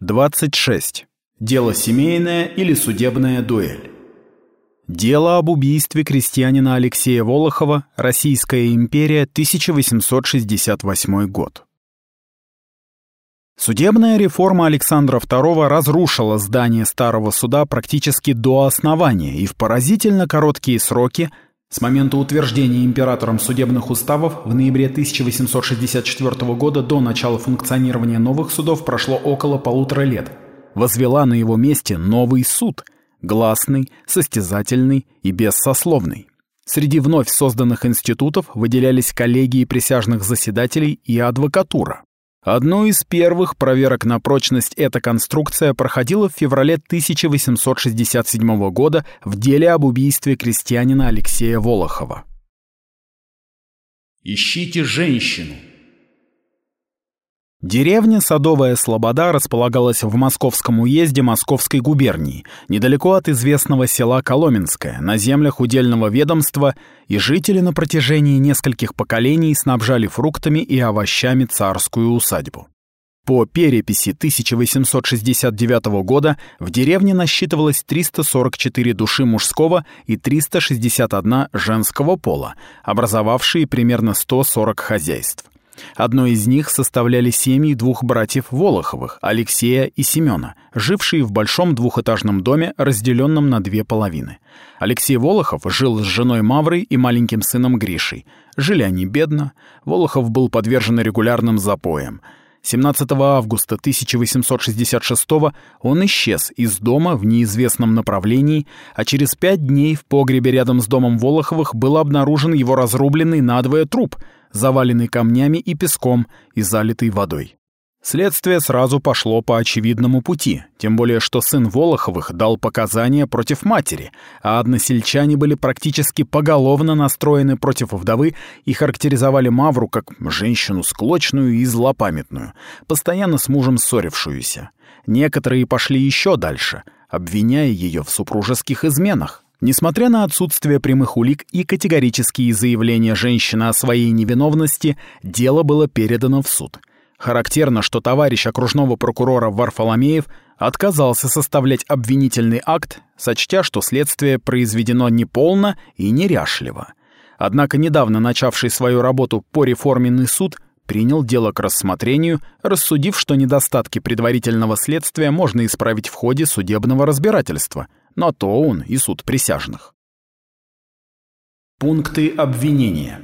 26. Дело семейное или судебная дуэль. Дело об убийстве крестьянина Алексея Волохова, Российская империя, 1868 год. Судебная реформа Александра II разрушила здание старого суда практически до основания и в поразительно короткие сроки с момента утверждения императором судебных уставов в ноябре 1864 года до начала функционирования новых судов прошло около полутора лет. Возвела на его месте новый суд – гласный, состязательный и бессословный. Среди вновь созданных институтов выделялись коллегии присяжных заседателей и адвокатура. Одну из первых проверок на прочность эта конструкция проходила в феврале 1867 года в деле об убийстве крестьянина Алексея Волохова. «Ищите женщину», Деревня Садовая Слобода располагалась в Московском уезде Московской губернии, недалеко от известного села Коломенское, на землях удельного ведомства, и жители на протяжении нескольких поколений снабжали фруктами и овощами царскую усадьбу. По переписи 1869 года в деревне насчитывалось 344 души мужского и 361 женского пола, образовавшие примерно 140 хозяйств. Одно из них составляли семьи двух братьев Волоховых, Алексея и Семена, жившие в большом двухэтажном доме, разделенном на две половины. Алексей Волохов жил с женой Маврой и маленьким сыном Гришей. Жили они бедно, Волохов был подвержен регулярным запоям. 17 августа 1866 он исчез из дома в неизвестном направлении, а через пять дней в погребе рядом с домом Волоховых был обнаружен его разрубленный надвое труп — заваленный камнями и песком и залитый водой. Следствие сразу пошло по очевидному пути, тем более что сын Волоховых дал показания против матери, а односельчане были практически поголовно настроены против вдовы и характеризовали Мавру как женщину склочную и злопамятную, постоянно с мужем ссорившуюся. Некоторые пошли еще дальше, обвиняя ее в супружеских изменах. Несмотря на отсутствие прямых улик и категорические заявления женщины о своей невиновности, дело было передано в суд. Характерно, что товарищ окружного прокурора Варфоломеев отказался составлять обвинительный акт, сочтя, что следствие произведено неполно и неряшливо. Однако недавно начавший свою работу по реформенный суд принял дело к рассмотрению, рассудив, что недостатки предварительного следствия можно исправить в ходе судебного разбирательства – на то он и суд присяжных. Пункты обвинения.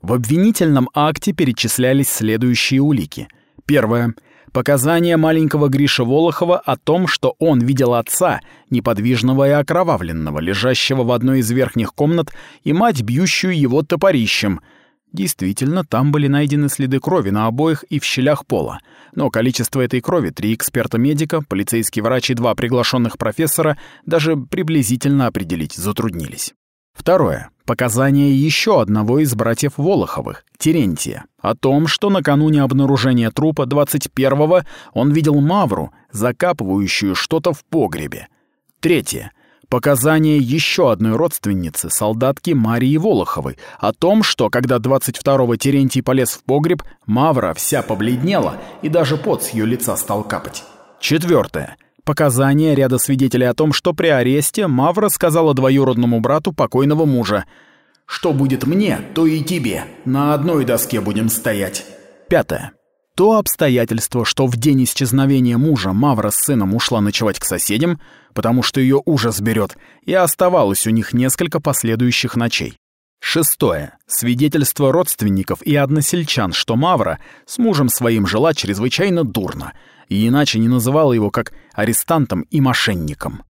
В обвинительном акте перечислялись следующие улики. Первое. Показания маленького Гриша Волохова о том, что он видел отца, неподвижного и окровавленного, лежащего в одной из верхних комнат, и мать, бьющую его топорищем — Действительно, там были найдены следы крови на обоих и в щелях пола. Но количество этой крови три эксперта-медика, полицейский врач и два приглашенных профессора даже приблизительно определить затруднились. Второе. Показания еще одного из братьев Волоховых, Терентия, о том, что накануне обнаружения трупа 21-го он видел Мавру, закапывающую что-то в погребе. Третье. Показания еще одной родственницы, солдатки Марии Волоховой, о том, что когда 22-го Терентий полез в погреб, Мавра вся побледнела, и даже пот с ее лица стал капать. Четвертое. Показания ряда свидетелей о том, что при аресте Мавра сказала двоюродному брату покойного мужа «Что будет мне, то и тебе. На одной доске будем стоять». Пятое. То обстоятельство, что в день исчезновения мужа Мавра с сыном ушла ночевать к соседям, потому что ее ужас берет, и оставалось у них несколько последующих ночей. Шестое. Свидетельство родственников и односельчан, что Мавра с мужем своим жила чрезвычайно дурно, и иначе не называла его как арестантом и мошенником.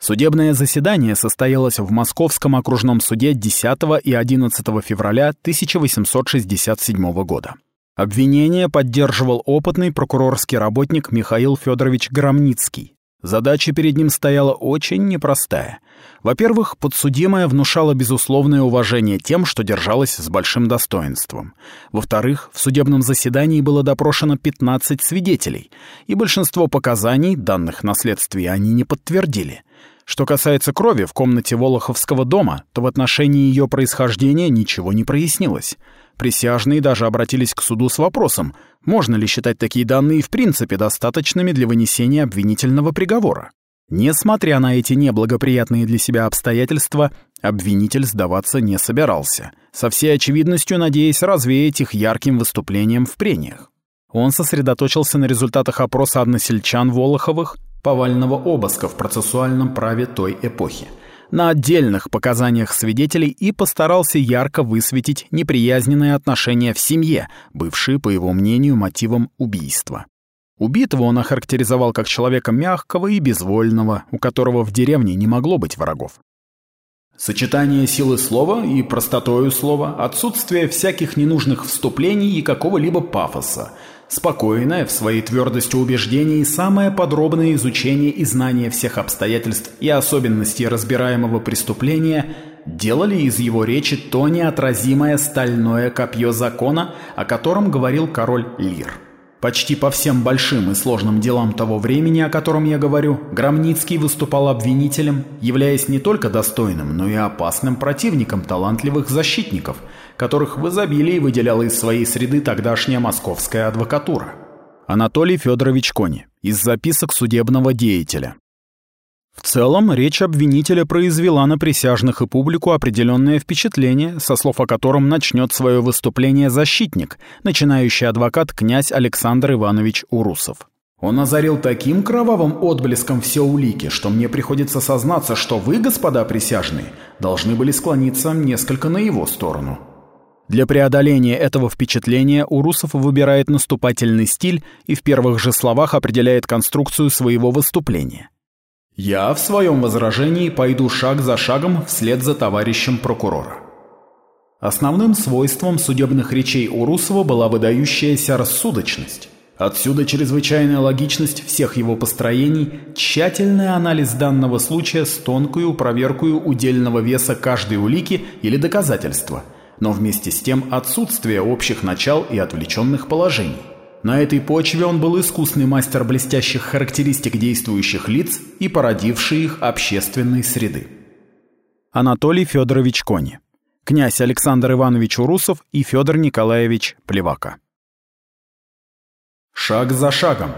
Судебное заседание состоялось в Московском окружном суде 10 и 11 февраля 1867 года. Обвинение поддерживал опытный прокурорский работник Михаил Федорович Громницкий. Задача перед ним стояла очень непростая. Во-первых, подсудимая внушала безусловное уважение тем, что держалась с большим достоинством. Во-вторых, в судебном заседании было допрошено 15 свидетелей, и большинство показаний, данных на следствии, они не подтвердили. Что касается крови в комнате Волоховского дома, то в отношении ее происхождения ничего не прояснилось. Присяжные даже обратились к суду с вопросом, можно ли считать такие данные в принципе достаточными для вынесения обвинительного приговора. Несмотря на эти неблагоприятные для себя обстоятельства, обвинитель сдаваться не собирался, со всей очевидностью надеясь развеять их ярким выступлением в прениях. Он сосредоточился на результатах опроса односельчан Волоховых, повального обыска в процессуальном праве той эпохи, на отдельных показаниях свидетелей и постарался ярко высветить неприязненные отношения в семье, бывшие, по его мнению, мотивом убийства. Убитого он охарактеризовал как человека мягкого и безвольного, у которого в деревне не могло быть врагов. Сочетание силы слова и простотою слова, отсутствие всяких ненужных вступлений и какого-либо пафоса, спокойное в своей твердости убеждений самое подробное изучение и знание всех обстоятельств и особенностей разбираемого преступления делали из его речи то неотразимое стальное копье закона, о котором говорил король Лир. Почти по всем большим и сложным делам того времени, о котором я говорю, Громницкий выступал обвинителем, являясь не только достойным, но и опасным противником талантливых защитников, которых в изобилии выделяла из своей среды тогдашняя московская адвокатура. Анатолий Федорович Кони. Из записок судебного деятеля. В целом, речь обвинителя произвела на присяжных и публику определенное впечатление, со слов о котором начнет свое выступление защитник, начинающий адвокат князь Александр Иванович Урусов. Он озарил таким кровавым отблеском все улики, что мне приходится сознаться, что вы, господа присяжные, должны были склониться несколько на его сторону. Для преодоления этого впечатления Урусов выбирает наступательный стиль и в первых же словах определяет конструкцию своего выступления. Я в своем возражении пойду шаг за шагом вслед за товарищем прокурора. Основным свойством судебных речей Урусова была выдающаяся рассудочность. Отсюда чрезвычайная логичность всех его построений, тщательный анализ данного случая с тонкую проверкою удельного веса каждой улики или доказательства, но вместе с тем отсутствие общих начал и отвлеченных положений. На этой почве он был искусный мастер блестящих характеристик действующих лиц и породивший их общественной среды. Анатолий Федорович Кони. Князь Александр Иванович Урусов и Федор Николаевич Плевака. Шаг за шагом.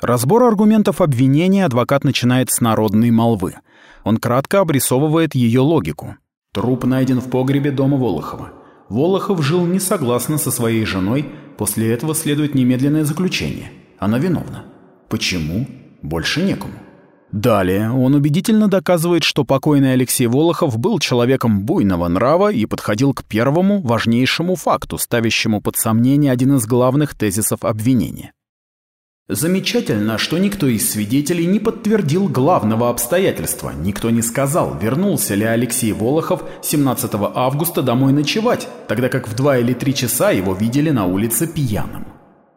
Разбор аргументов обвинения адвокат начинает с народной молвы. Он кратко обрисовывает ее логику. Труп найден в погребе дома Волохова. Волохов жил не согласно со своей женой, после этого следует немедленное заключение. Она виновна. Почему? Больше некому. Далее он убедительно доказывает, что покойный Алексей Волохов был человеком буйного нрава и подходил к первому важнейшему факту, ставящему под сомнение один из главных тезисов обвинения. Замечательно, что никто из свидетелей не подтвердил главного обстоятельства. Никто не сказал, вернулся ли Алексей Волохов 17 августа домой ночевать, тогда как в 2 или 3 часа его видели на улице пьяным.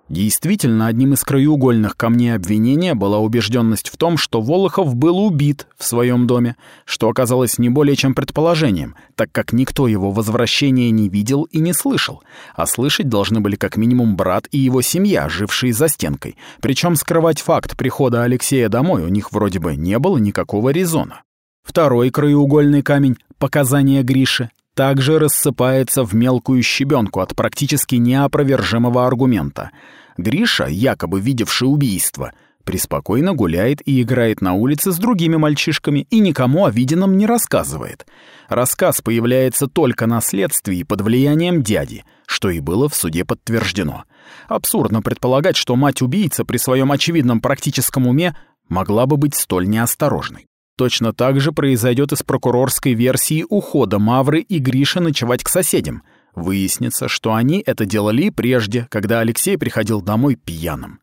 Действительно, одним из краеугольных камней обвинения была убежденность в том, что Волохов был убит в своем доме, что оказалось не более чем предположением, так как никто его возвращения не видел и не слышал, а слышать должны были как минимум брат и его семья, жившие за стенкой, причем скрывать факт прихода Алексея домой у них вроде бы не было никакого резона. Второй краеугольный камень — показания Гриши также рассыпается в мелкую щебенку от практически неопровержимого аргумента. Гриша, якобы видевший убийство, преспокойно гуляет и играет на улице с другими мальчишками и никому о виденном не рассказывает. Рассказ появляется только на следствии под влиянием дяди, что и было в суде подтверждено. Абсурдно предполагать, что мать-убийца при своем очевидном практическом уме могла бы быть столь неосторожной. Точно так же произойдет и с прокурорской версией ухода Мавры и Гриша ночевать к соседям. Выяснится, что они это делали прежде, когда Алексей приходил домой пьяным.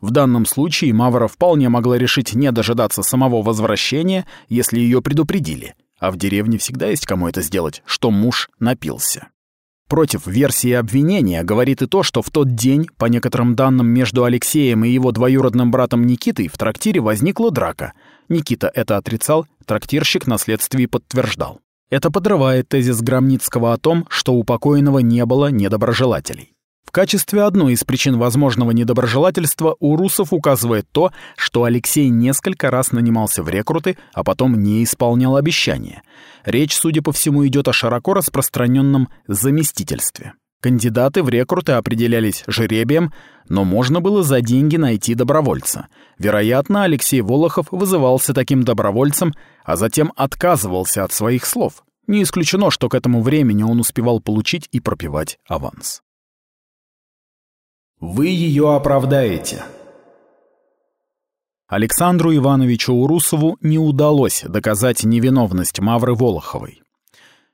В данном случае Мавра вполне могла решить не дожидаться самого возвращения, если ее предупредили. А в деревне всегда есть кому это сделать, что муж напился. Против версии обвинения говорит и то, что в тот день, по некоторым данным, между Алексеем и его двоюродным братом Никитой в трактире возникла драка. Никита это отрицал, трактирщик на следствии подтверждал. Это подрывает тезис Громницкого о том, что у покойного не было недоброжелателей. В качестве одной из причин возможного недоброжелательства у русов указывает то, что Алексей несколько раз нанимался в рекруты, а потом не исполнял обещания. Речь, судя по всему, идет о широко распространенном заместительстве. Кандидаты в рекруты определялись жеребием, но можно было за деньги найти добровольца. Вероятно, Алексей Волохов вызывался таким добровольцем, а затем отказывался от своих слов. Не исключено, что к этому времени он успевал получить и пропивать аванс. Вы ее оправдаете. Александру Ивановичу Урусову не удалось доказать невиновность Мавры Волоховой.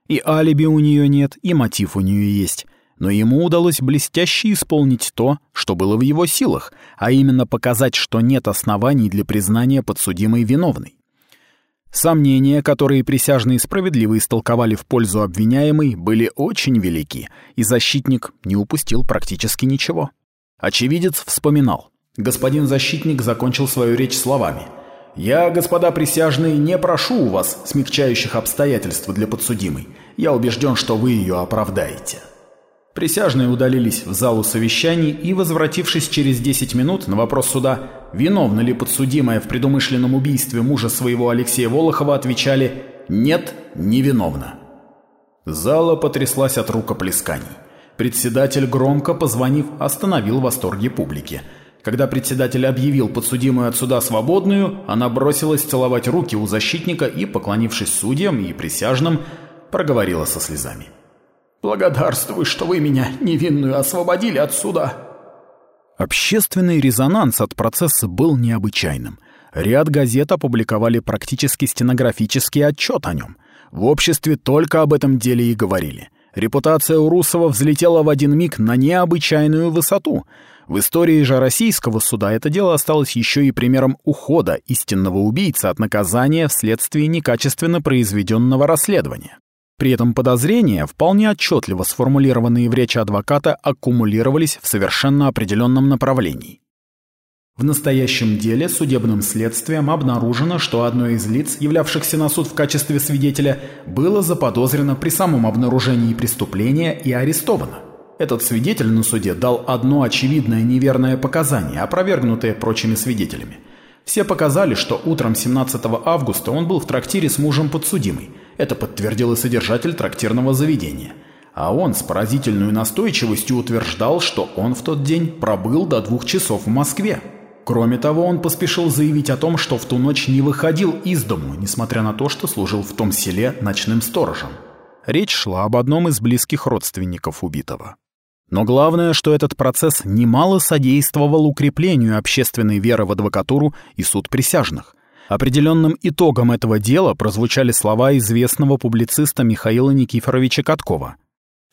И алиби у нее нет, и мотив у нее есть, но ему удалось блестяще исполнить то, что было в его силах, а именно показать, что нет оснований для признания подсудимой виновной. Сомнения, которые присяжные справедливо истолковали в пользу обвиняемой, были очень велики, и защитник не упустил практически ничего. Очевидец вспоминал. Господин защитник закончил свою речь словами. «Я, господа присяжные, не прошу у вас смягчающих обстоятельств для подсудимой. Я убежден, что вы ее оправдаете». Присяжные удалились в залу совещаний и, возвратившись через 10 минут на вопрос суда, виновна ли подсудимая в предумышленном убийстве мужа своего Алексея Волохова, отвечали «нет, невиновна». Зала потряслась от рукоплесканий. Председатель, громко позвонив, остановил восторги публики. Когда председатель объявил подсудимую от суда свободную, она бросилась целовать руки у защитника и, поклонившись судьям и присяжным, проговорила со слезами. «Благодарствую, что вы меня, невинную, освободили от суда!» Общественный резонанс от процесса был необычайным. Ряд газет опубликовали практически стенографический отчет о нем. В обществе только об этом деле и говорили. Репутация Урусова взлетела в один миг на необычайную высоту. В истории же российского суда это дело осталось еще и примером ухода истинного убийцы от наказания вследствие некачественно произведенного расследования. При этом подозрения, вполне отчетливо сформулированные в речи адвоката, аккумулировались в совершенно определенном направлении. В настоящем деле судебным следствием обнаружено, что одно из лиц, являвшихся на суд в качестве свидетеля, было заподозрено при самом обнаружении преступления и арестовано. Этот свидетель на суде дал одно очевидное неверное показание, опровергнутое прочими свидетелями. Все показали, что утром 17 августа он был в трактире с мужем подсудимой. Это подтвердил и содержатель трактирного заведения. А он с поразительной настойчивостью утверждал, что он в тот день пробыл до двух часов в Москве. Кроме того, он поспешил заявить о том, что в ту ночь не выходил из дому, несмотря на то, что служил в том селе ночным сторожем. Речь шла об одном из близких родственников убитого. Но главное, что этот процесс немало содействовал укреплению общественной веры в адвокатуру и суд присяжных. Определенным итогом этого дела прозвучали слова известного публициста Михаила Никифоровича Каткова –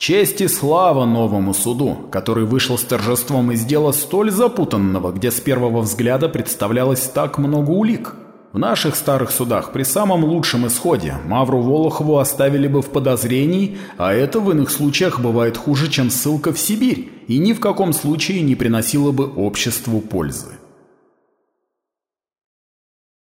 Честь и слава новому суду, который вышел с торжеством из дела столь запутанного, где с первого взгляда представлялось так много улик. В наших старых судах при самом лучшем исходе Мавру Волохову оставили бы в подозрении, а это в иных случаях бывает хуже, чем ссылка в Сибирь, и ни в каком случае не приносило бы обществу пользы.